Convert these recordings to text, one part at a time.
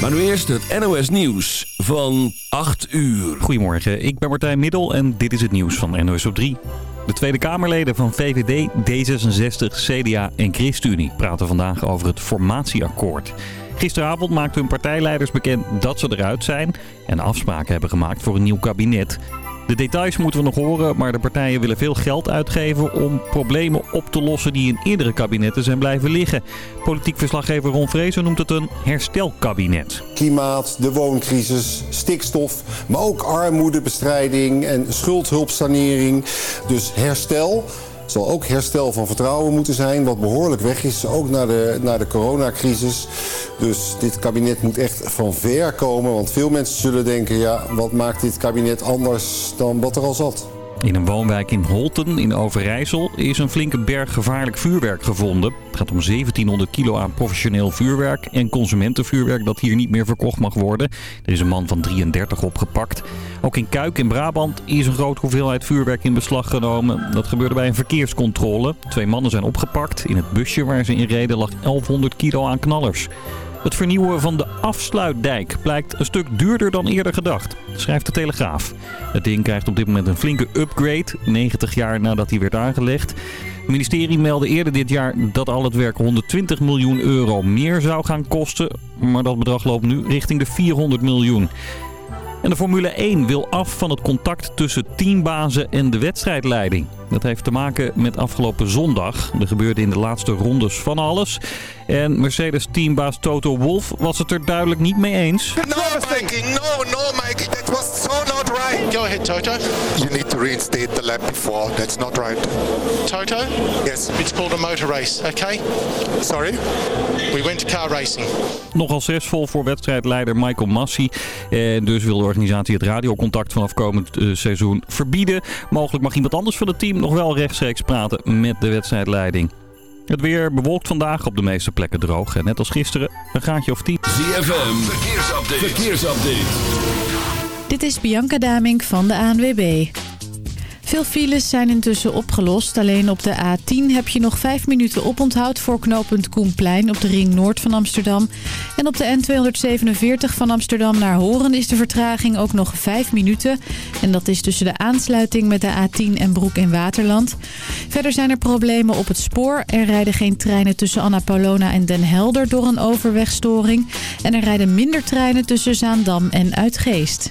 Maar nu eerst het NOS Nieuws van 8 uur. Goedemorgen, ik ben Martijn Middel en dit is het nieuws van NOS op 3. De Tweede Kamerleden van VVD, D66, CDA en ChristenUnie praten vandaag over het formatieakkoord. Gisteravond maakten hun partijleiders bekend dat ze eruit zijn en afspraken hebben gemaakt voor een nieuw kabinet. De details moeten we nog horen, maar de partijen willen veel geld uitgeven om problemen op te lossen die in eerdere kabinetten zijn blijven liggen. Politiek verslaggever Ron Vrezen noemt het een herstelkabinet. Klimaat, de wooncrisis, stikstof, maar ook armoedebestrijding en schuldhulpsanering. Dus herstel zal ook herstel van vertrouwen moeten zijn, wat behoorlijk weg is, ook na de, na de coronacrisis. Dus dit kabinet moet echt van ver komen, want veel mensen zullen denken, ja, wat maakt dit kabinet anders dan wat er al zat? In een woonwijk in Holten in Overijssel is een flinke berg gevaarlijk vuurwerk gevonden. Het gaat om 1700 kilo aan professioneel vuurwerk en consumentenvuurwerk dat hier niet meer verkocht mag worden. Er is een man van 33 opgepakt. Ook in Kuik in Brabant is een grote hoeveelheid vuurwerk in beslag genomen. Dat gebeurde bij een verkeerscontrole. Twee mannen zijn opgepakt. In het busje waar ze in reden lag 1100 kilo aan knallers. Het vernieuwen van de afsluitdijk blijkt een stuk duurder dan eerder gedacht, schrijft de Telegraaf. Het ding krijgt op dit moment een flinke upgrade, 90 jaar nadat hij werd aangelegd. Het ministerie meldde eerder dit jaar dat al het werk 120 miljoen euro meer zou gaan kosten. Maar dat bedrag loopt nu richting de 400 miljoen. En de Formule 1 wil af van het contact tussen teambazen en de wedstrijdleiding. Dat heeft te maken met afgelopen zondag. Er gebeurde in de laatste rondes van alles. En Mercedes-teambaas Toto Wolff was het er duidelijk niet mee eens. No, Mikey, no, no, Mikey, that was not right. Go ahead, Toto. You need to reinstate the lap before. That's not right. Toto? Yes. It's called a motor race, okay? Sorry? We went to car racing. Nogal stressvol voor wedstrijdleider Michael Massi. En dus wil de organisatie het radiocontact vanaf komend eh, seizoen verbieden. Mogelijk mag iemand anders van het team nog wel rechtstreeks praten met de wedstrijdleiding. Het weer bewolkt vandaag op de meeste plekken droog. En net als gisteren een gaatje of 10. ZFM, verkeersupdate. verkeersupdate. Dit is Bianca Damink van de ANWB. Veel files zijn intussen opgelost. Alleen op de A10 heb je nog 5 minuten oponthoud voor knooppunt Koenplein op de ring noord van Amsterdam. En op de N247 van Amsterdam naar Horen is de vertraging ook nog 5 minuten. En dat is tussen de aansluiting met de A10 en Broek in Waterland. Verder zijn er problemen op het spoor. Er rijden geen treinen tussen Anna Paulona en Den Helder door een overwegstoring. En er rijden minder treinen tussen Zaandam en Uitgeest.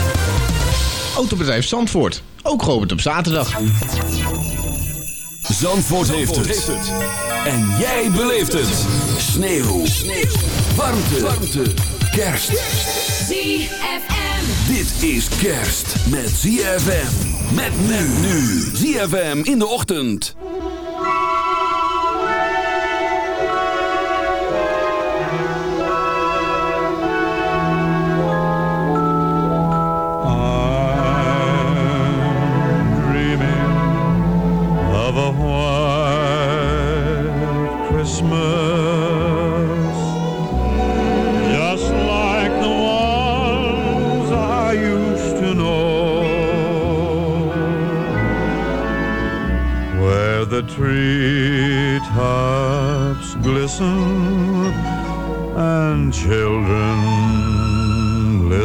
Autobedrijf Zandvoort, ook geopend op zaterdag. Zandvoort, heeft, het. En jij beleeft het. Sneeuw. Sneeuw. Warmte. Warmte. Kerst. ZFM. Dit is kerst met ZFM. Met men nu. ZFM in de ochtend.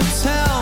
this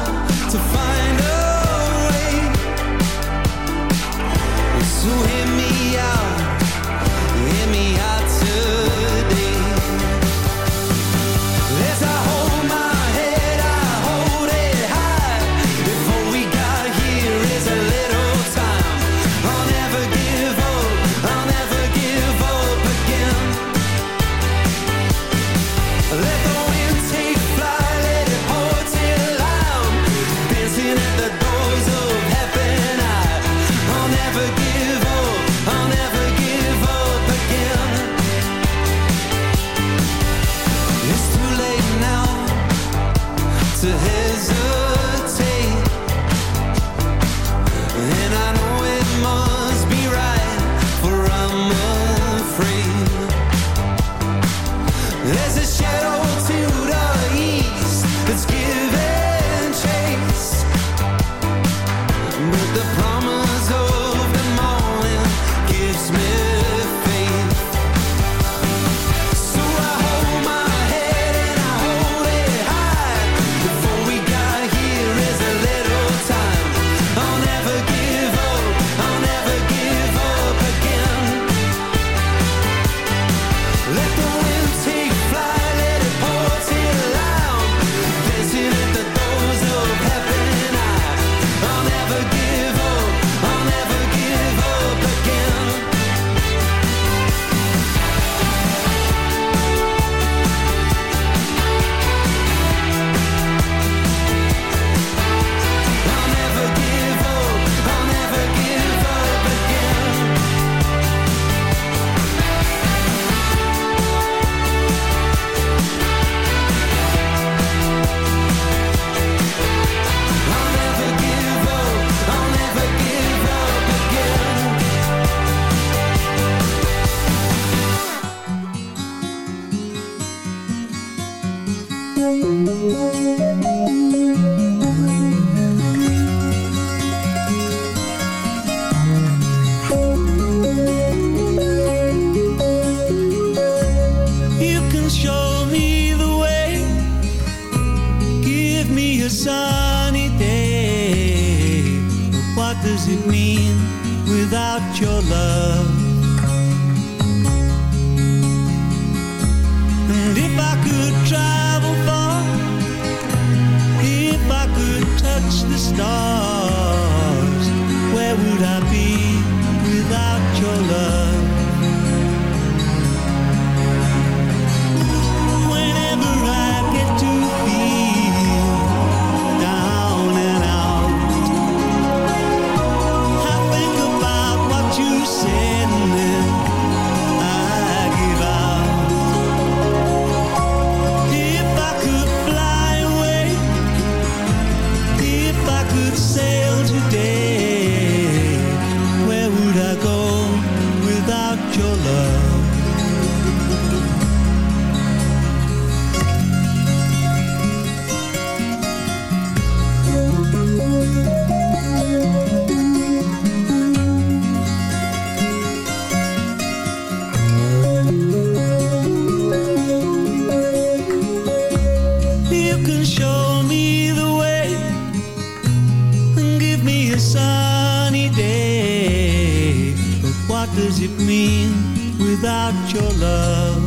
mean without your love?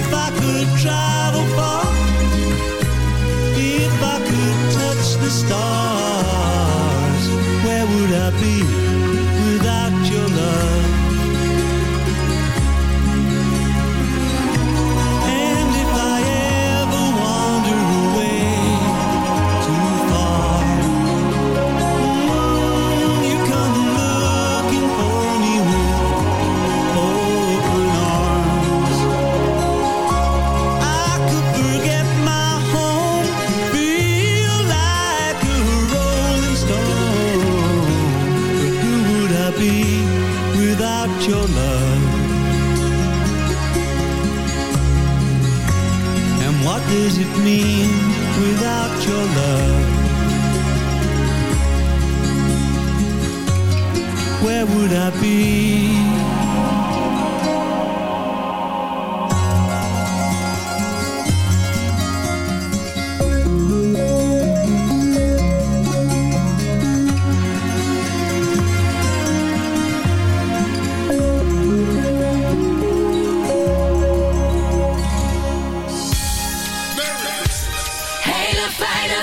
If I could travel far, if I could touch the stars.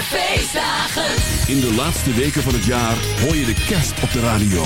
feestdagen! In de laatste weken van het jaar hoor je de kerst op de radio.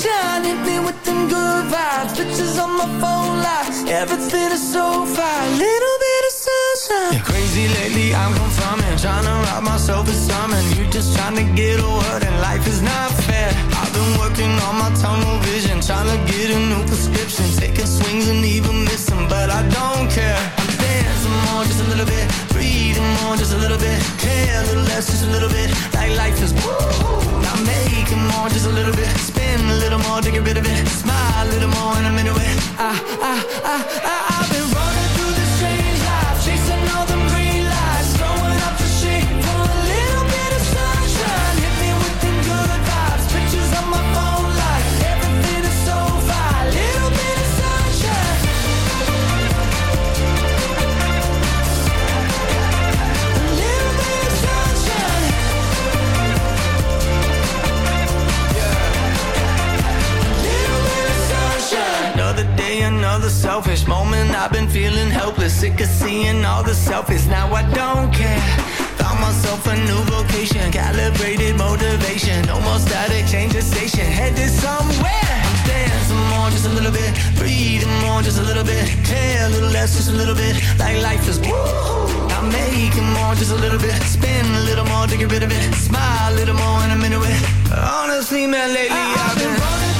Sunshine. Hit me with them good vibes, pictures on my phone lights, everything is so fine. Little bit of sunshine. Yeah, crazy lately, I'm confirming, trying to rob myself of something. You just trying to get a word, and life is not fair. I've been working on my tunnel vision, trying to get a new prescription, taking swings and even missing, but I don't care. I'm dancing more, just a little bit, breathing more, just a little bit, care a little less, just a little bit, like life is woo. Now making more, just a little bit, spin a little more to get rid of it, smile a little more, and I'm into it. I, I, I, I, I've been running selfish moment. I've been feeling helpless, sick of seeing all the selfies. Now I don't care. Found myself a new vocation, calibrated motivation. No more static, change the station, headed somewhere. I'm dancing more, just a little bit. Breathing more, just a little bit. Care a little less, just a little bit. Like life is woo. I'm making more, just a little bit. Spin a little more to get rid of it. Smile a little more, and I'm into it. Honestly, man, lately I've been running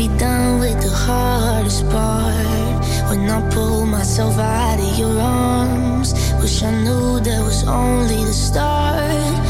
be done with the hardest part when I pull myself out of your arms. Wish I knew that was only the start.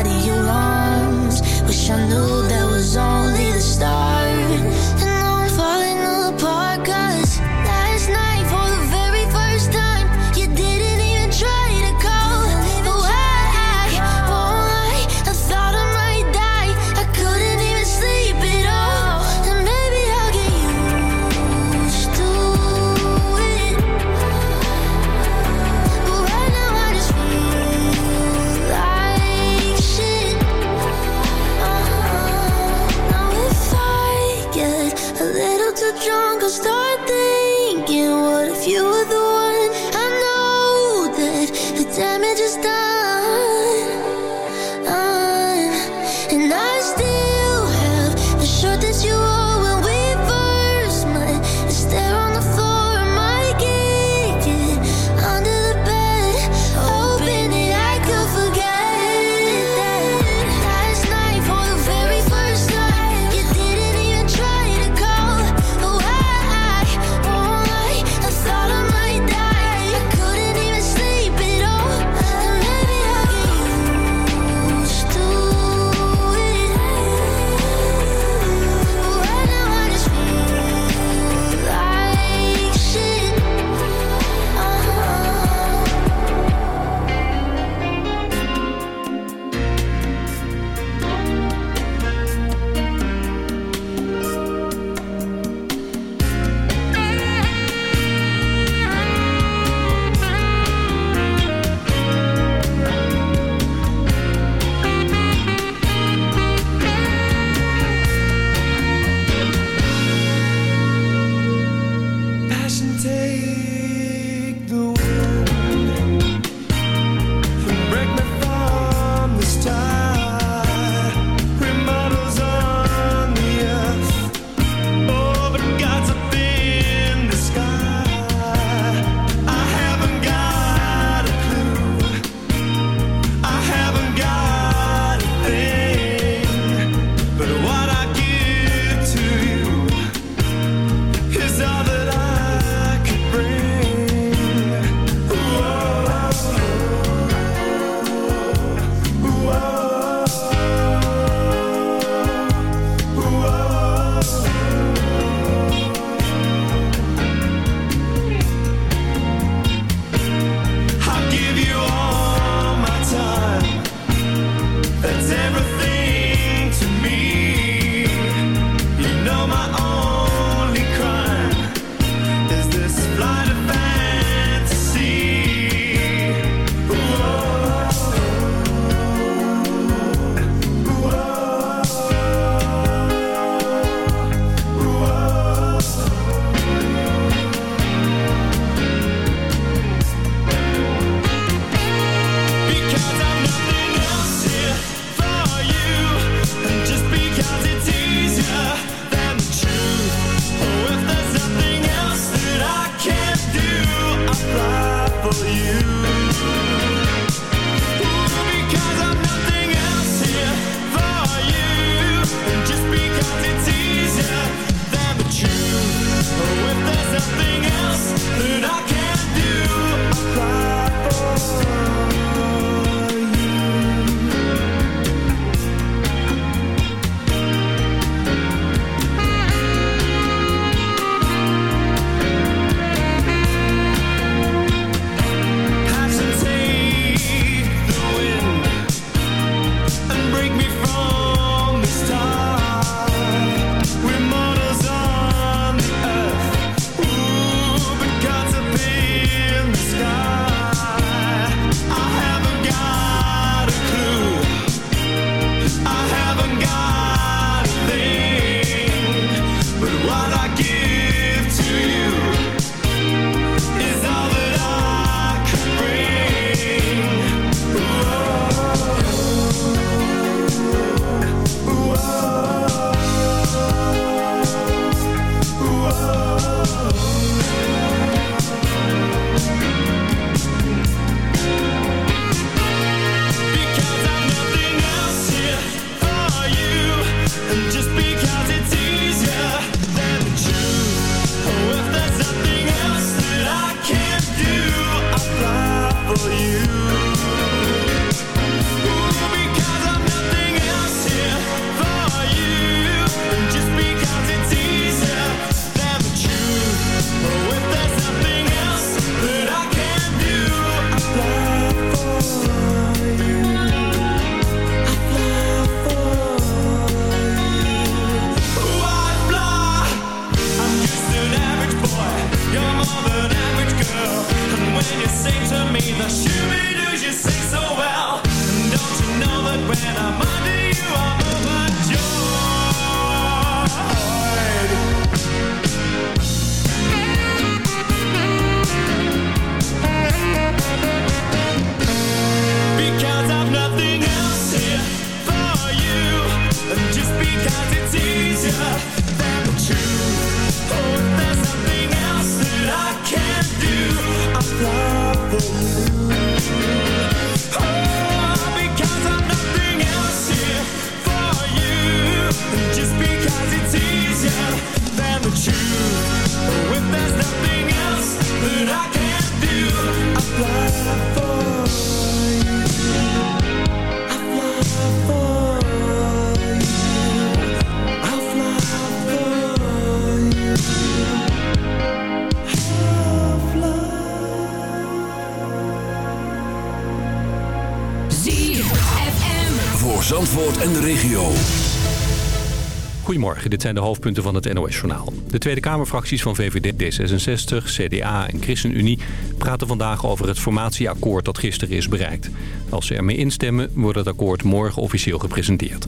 Dit zijn de hoofdpunten van het NOS-journaal. De Tweede Kamerfracties van VVD, D66, CDA en ChristenUnie praten vandaag over het formatieakkoord dat gisteren is bereikt. Als ze ermee instemmen, wordt het akkoord morgen officieel gepresenteerd.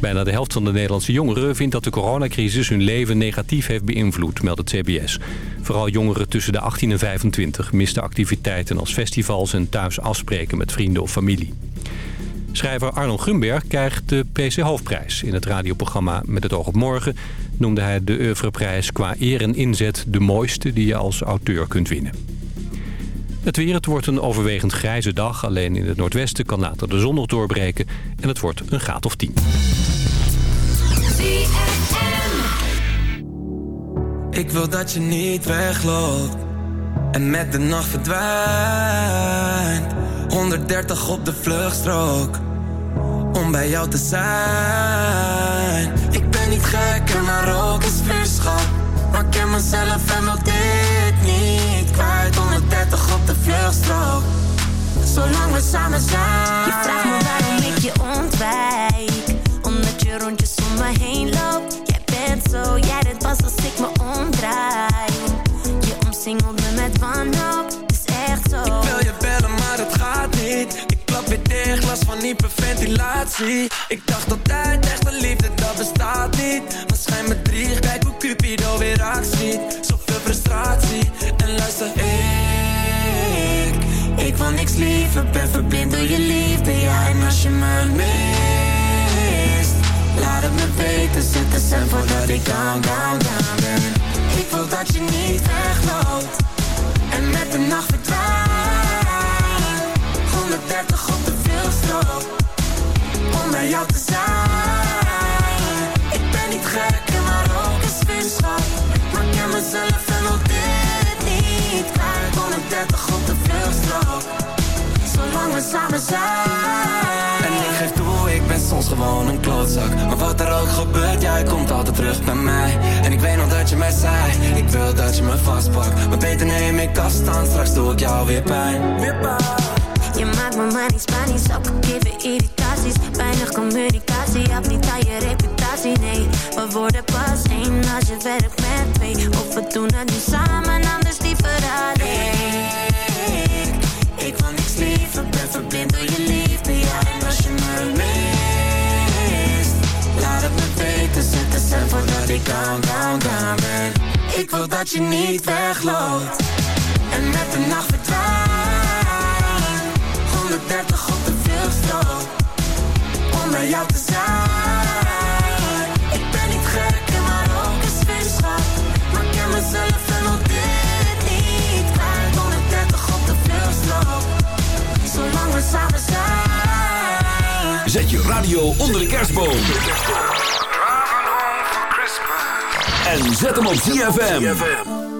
Bijna de helft van de Nederlandse jongeren vindt dat de coronacrisis hun leven negatief heeft beïnvloed, meldt het CBS. Vooral jongeren tussen de 18 en 25 misten activiteiten als festivals en thuis afspreken met vrienden of familie. Schrijver Arnold Grunberg krijgt de PC Hoofdprijs. In het radioprogramma Met het oog op morgen noemde hij de oeuvreprijs qua eer en inzet de mooiste die je als auteur kunt winnen. Het weer, het wordt een overwegend grijze dag. Alleen in het noordwesten kan later de zon nog doorbreken. En het wordt een graad of 10. Ik wil dat je niet wegloopt en met de nacht verdwijnt. 130 op de vluchtstrook om bij jou te zijn. Ik ben niet gek en maar ook is. Maar ik ken mezelf en wil dit niet kwijt. 130 op de vluchtstrook, zolang we samen zijn. Je vraagt me waarom ik je ontwijk Omdat je rondjes om me heen loopt Jij bent zo, jij dit pas als ik me omdraai Je omsingelt me met wanhoop, last van hyperventilatie. Ik dacht altijd, echte liefde, dat bestaat niet. Maar schijn me drie, kijk hoe Cupido weer actie. Zoveel frustratie, en luister, ik... Ik wil niks liever, ben verblind door je liefde, ja. En als je me mist, laat het me weten. Zet de voordat ik down, down, down ben. Ik wil dat je niet wegloopt en met de nacht verdwijnt. 130 op de veelstrook om bij jou te zijn. Ik ben niet gek en maar ook een zwinschap. Maar ik ken mezelf en wil dit niet kwijt. 130 op de veelstrook, zolang we samen zijn. En ik geef toe, ik ben soms gewoon een klootzak. Maar wat er ook gebeurt, jij komt altijd terug bij mij. En ik weet nog dat je mij zei, ik wil dat je me vastpakt. Maar beter neem ik afstand, straks doe ik jou weer pijn. Weer pijn. Je maakt me maar niet Spanisch, opgegeven irritaties. Weinig communicatie, heb niet aan je reputatie, nee. We worden pas één als je werkt met twee. Of we doen het nu samen, anders liever alleen. Ik wil niks liever, ben verblind door je liefde, ja En als je me mist, laat het me weten Zet de stem voordat ik down, down, down ben. Ik wil dat je niet wegloopt En met de nacht verdwijnt 130 op de vluchtstrook Om bij jou te zijn. Ik ben niet gek en maar ook een zwinschap Maar ik ken mezelf en wil dit niet kwijt. 130 op de vluchtstrook Zolang we samen zijn. Zet je radio onder de kerstboom. En zet hem op ZFM.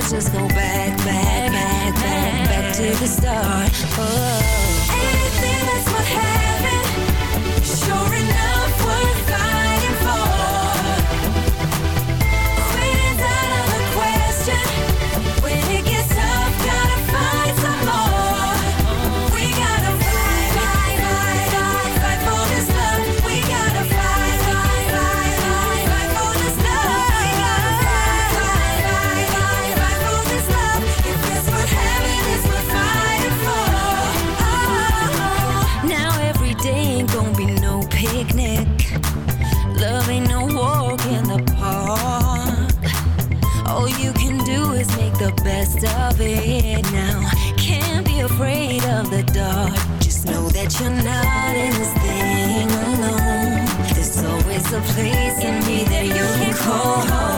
let's just go back, back, back, back, back to the start. Oh. you're not in this thing alone. There's always a place in me that you can call home.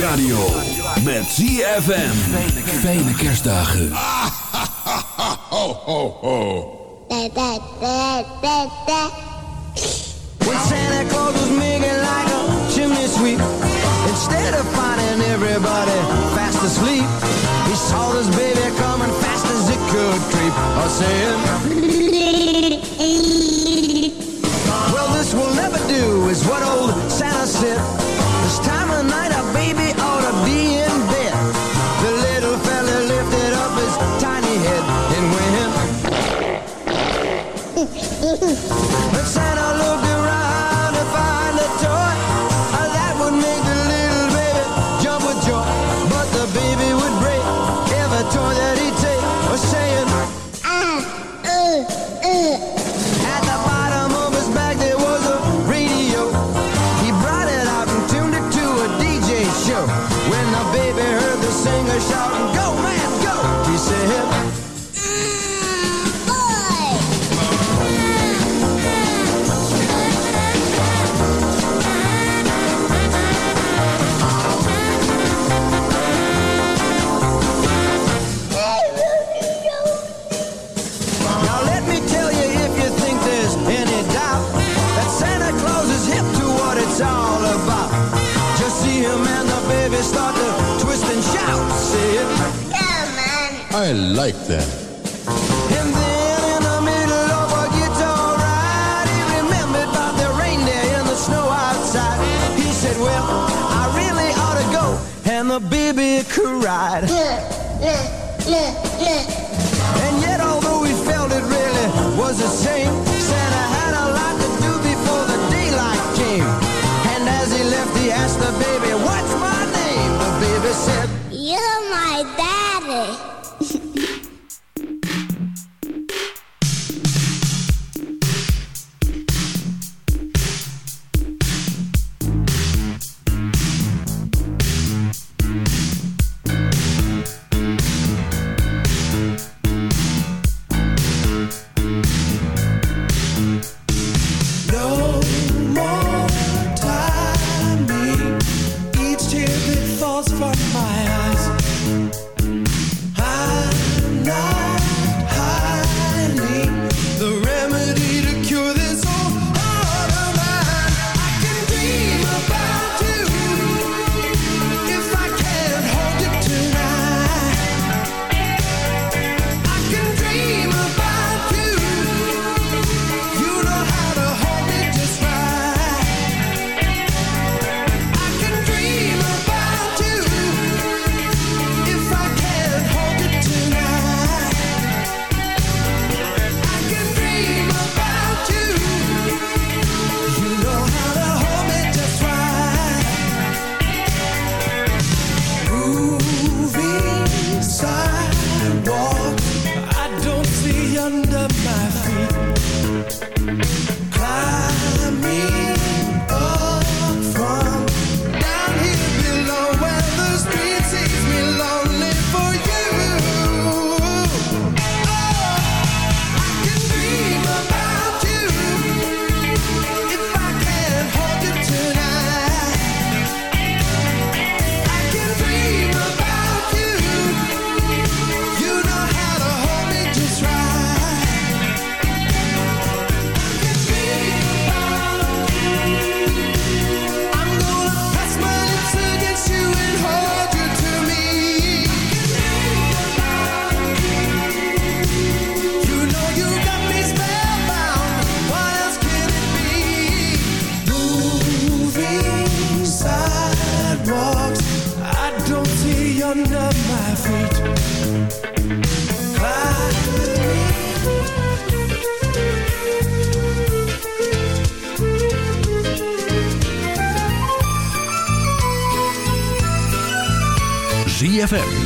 radio. Met ZFM. Fijne kerstdagen. Ah, ho, ho, ho. Santa Claus was making like a chimney sweep. Instead of finding everybody fast asleep. He saw this baby coming fast as it could creep. I said...